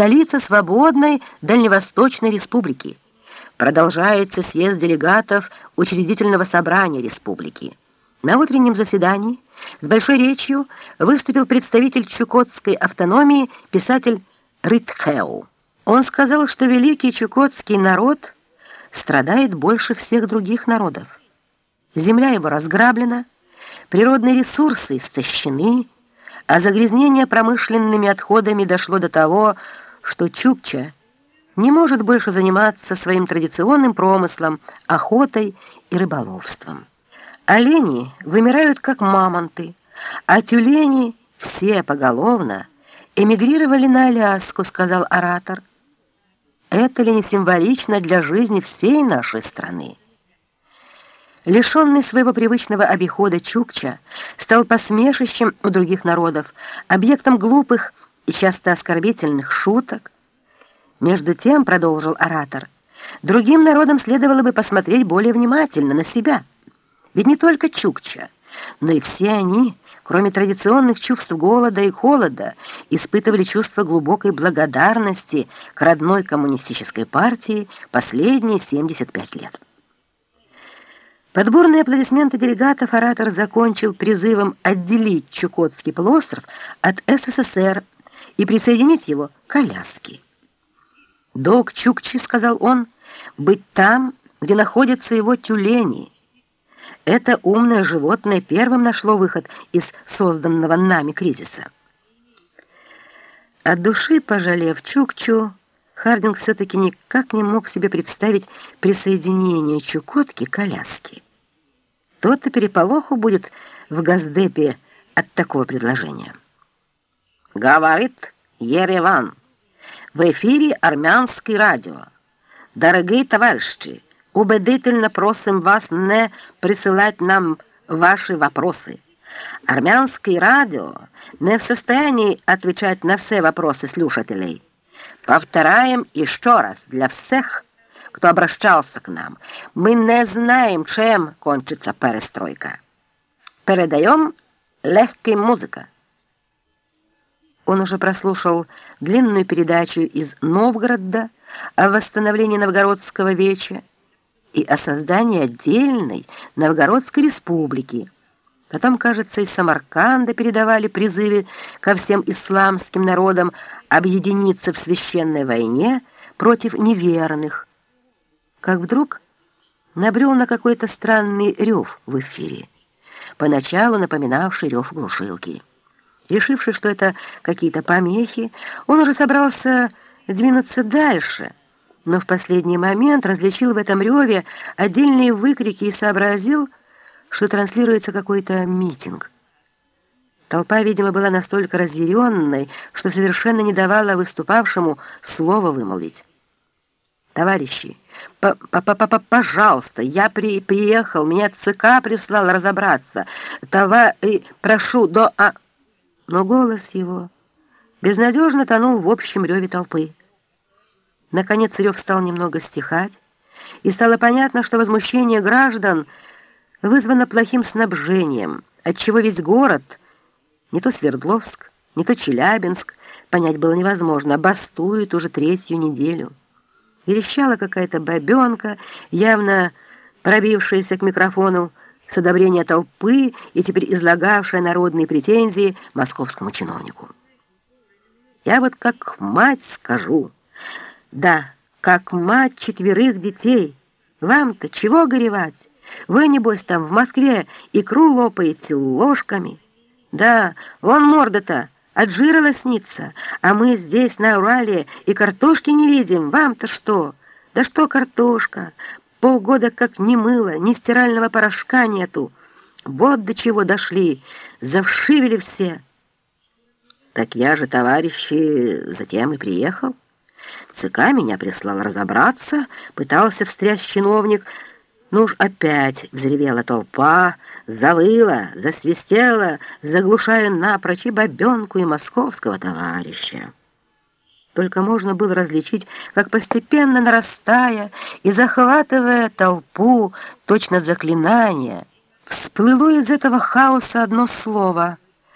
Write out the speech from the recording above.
столица свободной Дальневосточной республики. Продолжается съезд делегатов учредительного собрания республики. На утреннем заседании с большой речью выступил представитель чукотской автономии писатель Ритхеу. Он сказал, что великий чукотский народ страдает больше всех других народов. Земля его разграблена, природные ресурсы истощены, а загрязнение промышленными отходами дошло до того, что Чукча не может больше заниматься своим традиционным промыслом, охотой и рыболовством. Олени вымирают как мамонты, а тюлени все поголовно эмигрировали на Аляску, сказал оратор. Это ли не символично для жизни всей нашей страны? Лишенный своего привычного обихода Чукча стал посмешищем у других народов, объектом глупых и часто оскорбительных шуток. Между тем, продолжил оратор, другим народам следовало бы посмотреть более внимательно на себя. Ведь не только Чукча, но и все они, кроме традиционных чувств голода и холода, испытывали чувство глубокой благодарности к родной коммунистической партии последние 75 лет. Подборные аплодисменты делегатов оратор закончил призывом отделить Чукотский полуостров от СССР и присоединить его к Аляске. «Долг Чукчи, — сказал он, — быть там, где находятся его тюлени. Это умное животное первым нашло выход из созданного нами кризиса». От души пожалев Чукчу, Хардинг все-таки никак не мог себе представить присоединение Чукотки к Аляске. То-то переполоху будет в Газдепе от такого предложения. Говорит Ереван. В эфире армянский радио. Дорогие товарищи, убедительно просим вас не присылать нам ваши вопросы. Армянский радио не в состоянии отвечать на все вопросы слушателей. Повторяем еще раз для всех, кто обращался к нам. Мы не знаем, чем кончится перестройка. Передаем легкой музыка. Он уже прослушал длинную передачу из Новгорода о восстановлении Новгородского веча и о создании отдельной Новгородской республики. Потом, кажется, из Самарканда передавали призывы ко всем исламским народам объединиться в священной войне против неверных. Как вдруг набрел на какой-то странный рев в эфире, поначалу напоминавший рев глушилки. Решивший, что это какие-то помехи, он уже собрался двинуться дальше, но в последний момент различил в этом реве отдельные выкрики и сообразил, что транслируется какой-то митинг. Толпа, видимо, была настолько разъяренной, что совершенно не давала выступавшему слова вымолвить. «Товарищи, пожалуйста, я при приехал, меня ЦК прислал разобраться. Товари, прошу, до... А...» Но голос его безнадежно тонул в общем реве толпы. Наконец рев стал немного стихать, и стало понятно, что возмущение граждан вызвано плохим снабжением, отчего весь город — не то Свердловск, не то Челябинск, понять было невозможно, бастует уже третью неделю. Верещала какая-то бабенка, явно пробившаяся к микрофону с одобрения толпы и теперь излагавшая народные претензии московскому чиновнику. Я вот как мать скажу, да, как мать четверых детей, вам-то чего горевать? Вы, небось, там в Москве икру лопаете ложками». Да, вон морда-то от жира лоснится, а мы здесь, на Урале, и картошки не видим. Вам-то что? Да что картошка? Полгода как ни мыла, ни стирального порошка нету. Вот до чего дошли, завшивели все. Так я же, товарищи, затем и приехал. ЦК меня прислал разобраться, пытался встрясть чиновник, ну уж опять взревела толпа, завыла, засвистела, заглушая напрочь и бабенку, и московского товарища. Только можно было различить, как постепенно нарастая и захватывая толпу, точно заклинание, всплыло из этого хаоса одно слово —